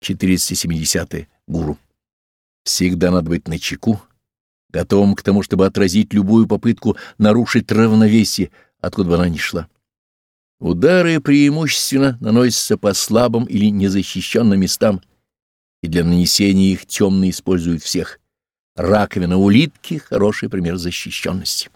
470. -е. Гуру. Всегда надо быть начеку, готовым к тому, чтобы отразить любую попытку нарушить равновесие, откуда бы она ни шла. Удары преимущественно наносятся по слабым или незащищенным местам, и для нанесения их темно используют всех. Раковина улитки — хороший пример защищенности.